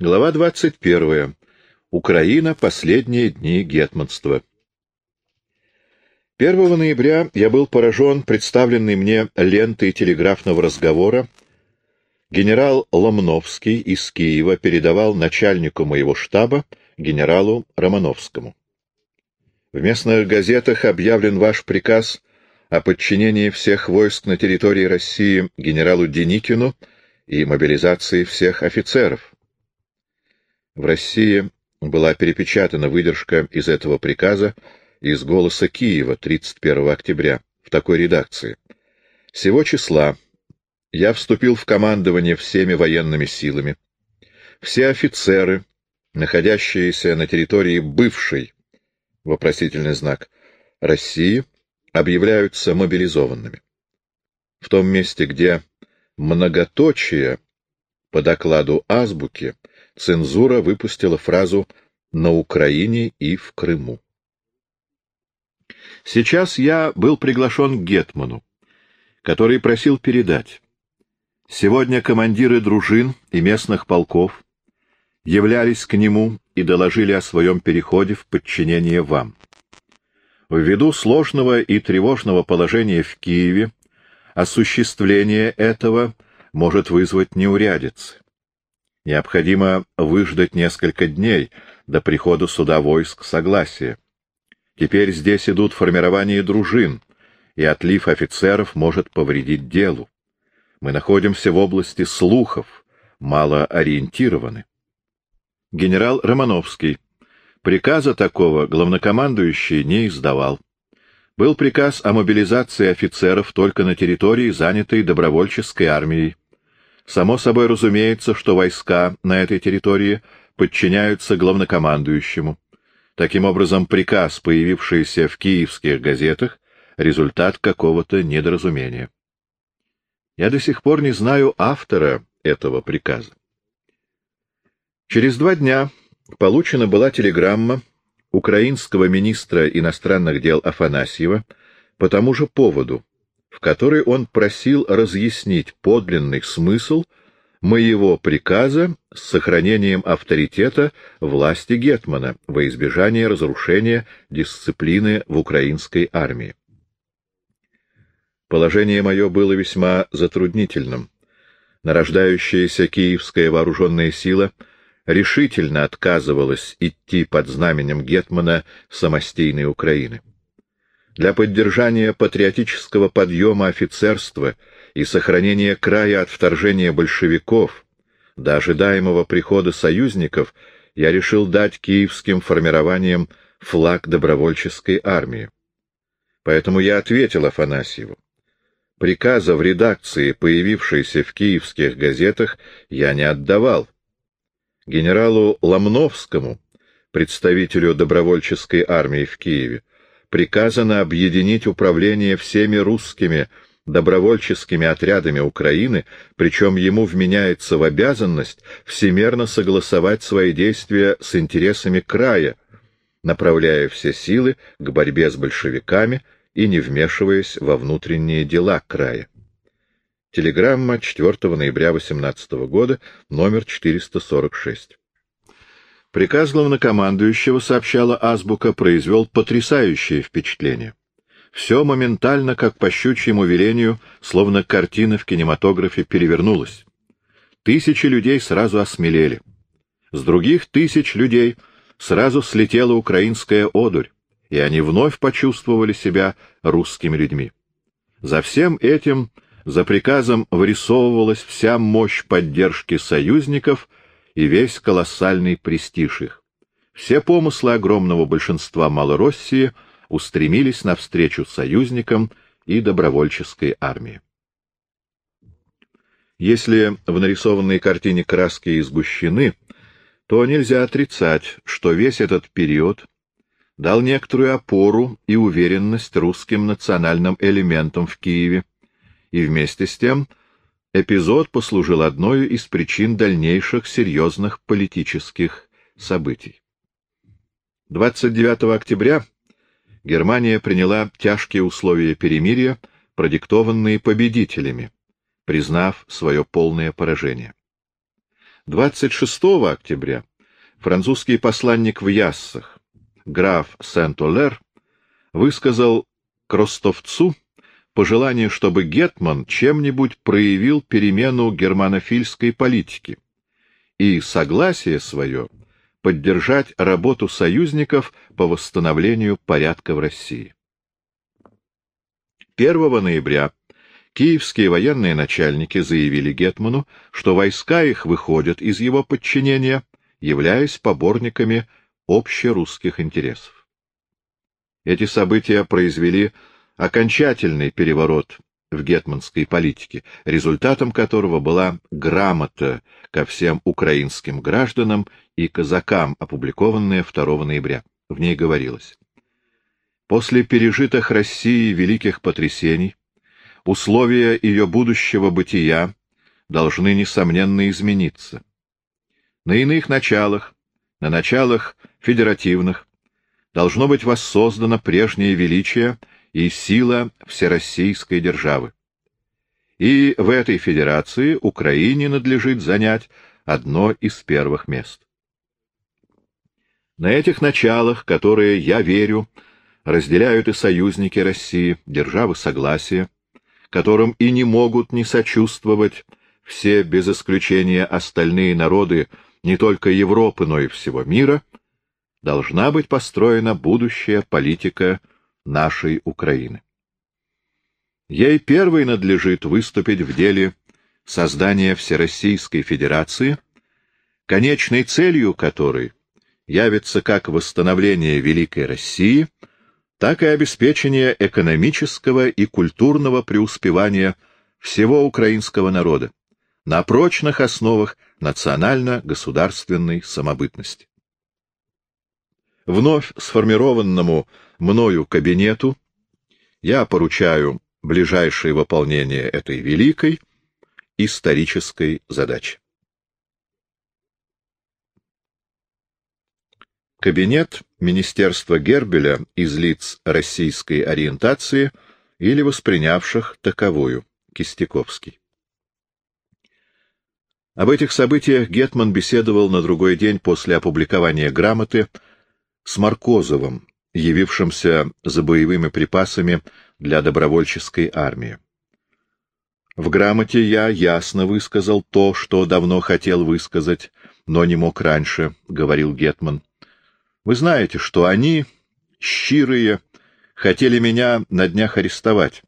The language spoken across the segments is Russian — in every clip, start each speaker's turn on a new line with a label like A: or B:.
A: Глава 21. Украина. Последние дни гетманства. 1 ноября я был поражен представленной мне лентой телеграфного разговора. Генерал Ломновский из Киева передавал начальнику моего штаба, генералу Романовскому. В местных газетах объявлен ваш приказ о подчинении всех войск на территории России генералу Деникину и мобилизации всех офицеров. В России была перепечатана выдержка из этого приказа из «Голоса Киева» 31 октября в такой редакции. Сего числа я вступил в командование всеми военными силами. Все офицеры, находящиеся на территории бывшей, вопросительный знак, России, объявляются мобилизованными. В том месте, где многоточие по докладу азбуки цензура выпустила фразу «на Украине и в Крыму». Сейчас я был приглашен к Гетману, который просил передать. Сегодня командиры дружин и местных полков являлись к нему и доложили о своем переходе в подчинение вам. Ввиду сложного и тревожного положения в Киеве, осуществление этого может вызвать неурядицы. Необходимо выждать несколько дней до прихода суда войск согласия. Теперь здесь идут формирование дружин, и отлив офицеров может повредить делу. Мы находимся в области слухов, мало ориентированы. Генерал Романовский. Приказа такого главнокомандующий не издавал. Был приказ о мобилизации офицеров только на территории, занятой добровольческой армией. Само собой разумеется, что войска на этой территории подчиняются главнокомандующему. Таким образом, приказ, появившийся в киевских газетах, результат какого-то недоразумения. Я до сих пор не знаю автора этого приказа. Через два дня получена была телеграмма украинского министра иностранных дел Афанасьева по тому же поводу, в которой он просил разъяснить подлинный смысл моего приказа с сохранением авторитета власти Гетмана во избежание разрушения дисциплины в украинской армии. Положение мое было весьма затруднительным. Нарождающаяся киевская вооруженная сила решительно отказывалась идти под знаменем Гетмана самостийной Украины. Для поддержания патриотического подъема офицерства и сохранения края от вторжения большевиков, до ожидаемого прихода союзников, я решил дать киевским формированиям флаг добровольческой армии. Поэтому я ответил Афанасьеву. Приказа в редакции, появившейся в киевских газетах, я не отдавал. Генералу Ломновскому, представителю добровольческой армии в Киеве, приказано объединить управление всеми русскими добровольческими отрядами Украины, причем ему вменяется в обязанность всемерно согласовать свои действия с интересами края, направляя все силы к борьбе с большевиками и не вмешиваясь во внутренние дела края. Телеграмма 4 ноября 18 года, номер 446. Приказ главнокомандующего, сообщала Азбука, произвел потрясающее впечатление. Все моментально, как по щучьему велению, словно картина в кинематографе перевернулась. Тысячи людей сразу осмелели. С других тысяч людей сразу слетела украинская одурь, и они вновь почувствовали себя русскими людьми. За всем этим, за приказом вырисовывалась вся мощь поддержки союзников и весь колоссальный престиж их. Все помыслы огромного большинства Малороссии устремились навстречу союзникам и добровольческой армии. Если в нарисованной картине краски изгущены, то нельзя отрицать, что весь этот период дал некоторую опору и уверенность русским национальным элементам в Киеве, и вместе с тем эпизод послужил одной из причин дальнейших серьезных политических событий. 29 октября Германия приняла тяжкие условия перемирия, продиктованные победителями, признав свое полное поражение. 26 октября французский посланник в Яссах, граф Сент-Олер, высказал Кростовцу пожелание, чтобы Гетман чем-нибудь проявил перемену германофильской политики и согласие свое поддержать работу союзников по восстановлению порядка в России. 1 ноября киевские военные начальники заявили Гетману, что войска их выходят из его подчинения, являясь поборниками общерусских интересов. Эти события произвели окончательный переворот в гетманской политике, результатом которого была грамота ко всем украинским гражданам и казакам, опубликованная 2 ноября. В ней говорилось. После пережитых России великих потрясений, условия ее будущего бытия должны, несомненно, измениться. На иных началах, на началах федеративных, должно быть воссоздано прежнее величие и сила всероссийской державы. И в этой федерации Украине надлежит занять одно из первых мест. На этих началах, которые, я верю, разделяют и союзники России, державы согласия, которым и не могут не сочувствовать все без исключения остальные народы не только Европы, но и всего мира, должна быть построена будущая политика нашей Украины. Ей первой надлежит выступить в деле создания Всероссийской Федерации, конечной целью которой явится как восстановление Великой России, так и обеспечение экономического и культурного преуспевания всего украинского народа на прочных основах национально-государственной самобытности. Вновь сформированному мною кабинету я поручаю ближайшее выполнение этой великой исторической задачи. Кабинет Министерства Гербеля из лиц российской ориентации или воспринявших таковую. Кистяковский. Об этих событиях Гетман беседовал на другой день после опубликования грамоты с Маркозовым, явившимся за боевыми припасами для добровольческой армии. В грамоте я ясно высказал то, что давно хотел высказать, но не мог раньше, — говорил Гетман. Вы знаете, что они, щирые, хотели меня на днях арестовать.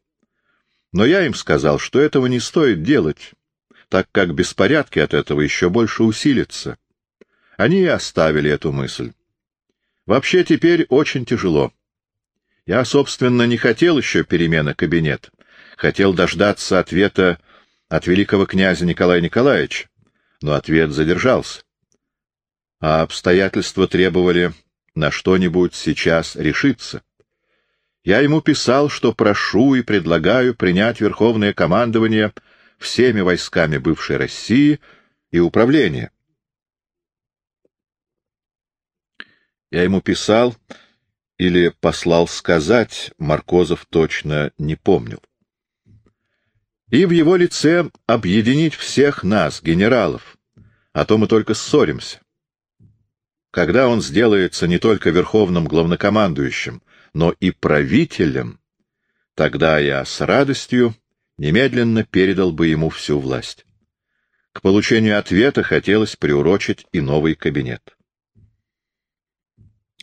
A: Но я им сказал, что этого не стоит делать, так как беспорядки от этого еще больше усилятся. Они и оставили эту мысль. Вообще теперь очень тяжело. Я, собственно, не хотел еще перемены кабинета. Хотел дождаться ответа от великого князя Николая Николаевича, но ответ задержался. А обстоятельства требовали на что-нибудь сейчас решиться. Я ему писал, что прошу и предлагаю принять верховное командование всеми войсками бывшей России и управление. Я ему писал или послал сказать, Маркозов точно не помнил. И в его лице объединить всех нас, генералов, а то мы только ссоримся. Когда он сделается не только верховным главнокомандующим, но и правителем, тогда я с радостью немедленно передал бы ему всю власть. К получению ответа хотелось приурочить и новый кабинет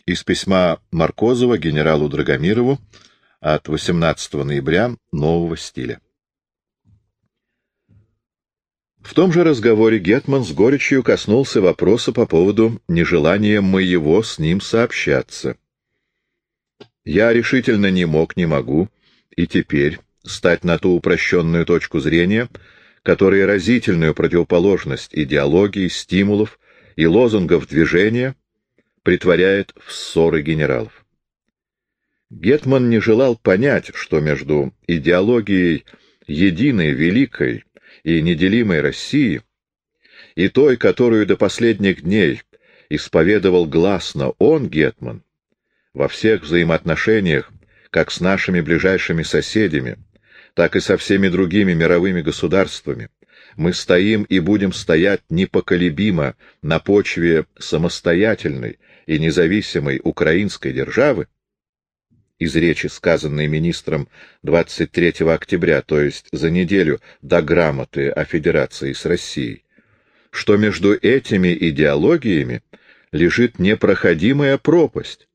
A: из письма Маркозова генералу Драгомирову от 18 ноября нового стиля. В том же разговоре Гетман с горечью коснулся вопроса по поводу нежелания моего с ним сообщаться. Я решительно не мог, не могу, и теперь стать на ту упрощенную точку зрения, которая разительную противоположность идеологии, стимулов и лозунгов движения притворяет в ссоры генералов. Гетман не желал понять, что между идеологией единой, великой и неделимой России и той, которую до последних дней исповедовал гласно он, Гетман, во всех взаимоотношениях, как с нашими ближайшими соседями, так и со всеми другими мировыми государствами, мы стоим и будем стоять непоколебимо на почве самостоятельной и независимой украинской державы, из речи, сказанной министром 23 октября, то есть за неделю до грамоты о федерации с Россией, что между этими идеологиями лежит непроходимая пропасть,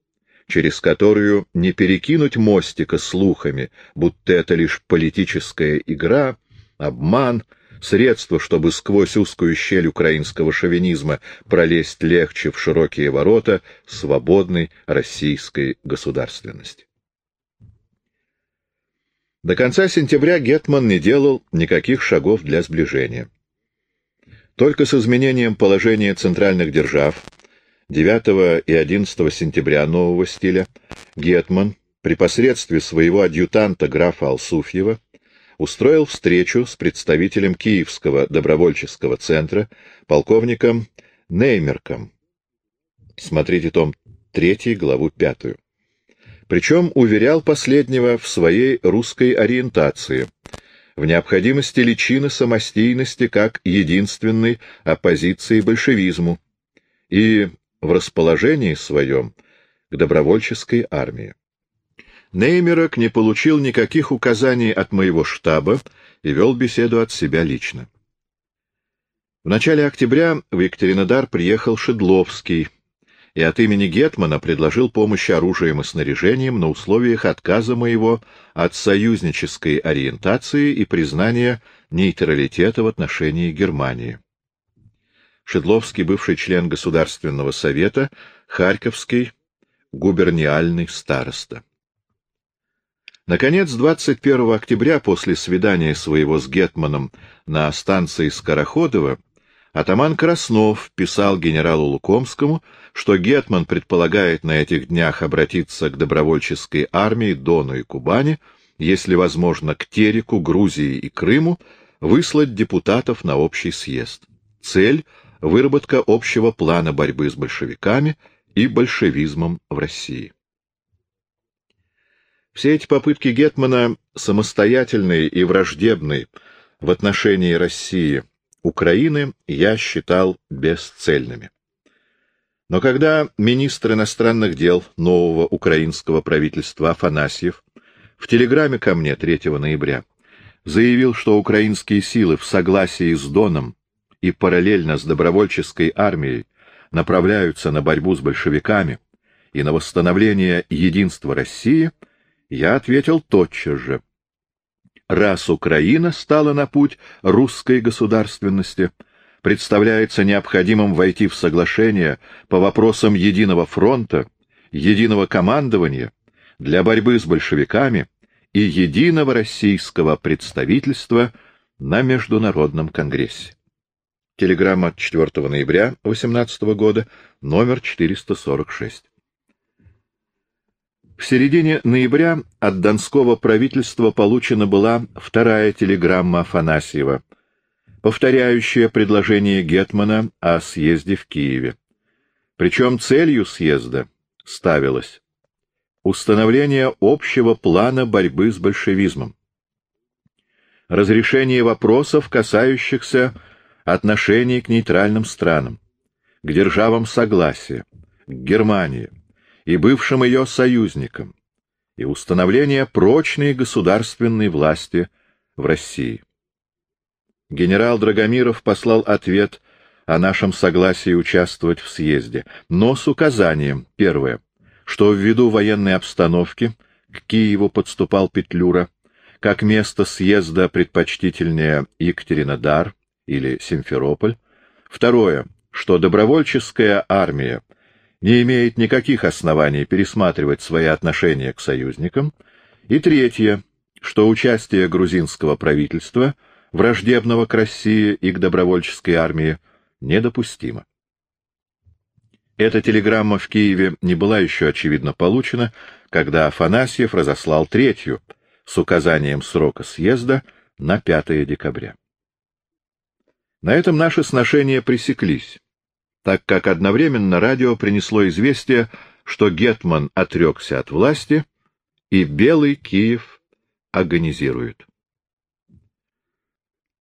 A: через которую не перекинуть мостика слухами, будто это лишь политическая игра, обман, средство, чтобы сквозь узкую щель украинского шовинизма пролезть легче в широкие ворота свободной российской государственности. До конца сентября Гетман не делал никаких шагов для сближения. Только с изменением положения центральных держав 9 и 11 сентября нового стиля Гетман при посредстве своего адъютанта графа Алсуфьева устроил встречу с представителем Киевского добровольческого центра, полковником Неймерком. Смотрите том 3, главу 5. Причем уверял последнего в своей русской ориентации, в необходимости личины самостийности как единственной оппозиции большевизму и в расположении своем к добровольческой армии. Неймерок не получил никаких указаний от моего штаба и вел беседу от себя лично. В начале октября в Екатеринодар приехал Шедловский, и от имени Гетмана предложил помощь оружием и снаряжением на условиях отказа моего от союзнической ориентации и признания нейтралитета в отношении Германии. Шедловский, бывший член Государственного совета, Харьковский, губерниальный староста. Наконец, 21 октября, после свидания своего с Гетманом на станции Скороходово, Атаман Краснов писал генералу Лукомскому, что Гетман предполагает на этих днях обратиться к добровольческой армии Дону и Кубани, если возможно, к Тереку, Грузии и Крыму, выслать депутатов на общий съезд. Цель — выработка общего плана борьбы с большевиками и большевизмом в России. Все эти попытки Гетмана, самостоятельные и враждебные в отношении России — Украины я считал бесцельными. Но когда министр иностранных дел нового украинского правительства Афанасьев в телеграмме ко мне 3 ноября заявил, что украинские силы в согласии с Доном и параллельно с добровольческой армией направляются на борьбу с большевиками и на восстановление единства России, я ответил тотчас же — раз Украина стала на путь русской государственности, представляется необходимым войти в соглашение по вопросам единого фронта, единого командования для борьбы с большевиками и единого российского представительства на Международном конгрессе. Телеграмма от 4 ноября 18 года, номер 446. В середине ноября от Донского правительства получена была вторая телеграмма Афанасьева, повторяющая предложение Гетмана о съезде в Киеве. Причем целью съезда ставилось установление общего плана борьбы с большевизмом, разрешение вопросов, касающихся отношений к нейтральным странам, к державам согласия, к Германии, и бывшим ее союзникам, и установление прочной государственной власти в России. Генерал Драгомиров послал ответ о нашем согласии участвовать в съезде, но с указанием, первое, что ввиду военной обстановки к Киеву подступал Петлюра, как место съезда предпочтительнее Екатеринодар или Симферополь, второе, что добровольческая армия не имеет никаких оснований пересматривать свои отношения к союзникам, и третье, что участие грузинского правительства, враждебного к России и к добровольческой армии, недопустимо. Эта телеграмма в Киеве не была еще очевидно получена, когда Афанасьев разослал третью с указанием срока съезда на 5 декабря. На этом наши сношения пресеклись так как одновременно радио принесло известие, что Гетман отрекся от власти и Белый Киев агонизирует.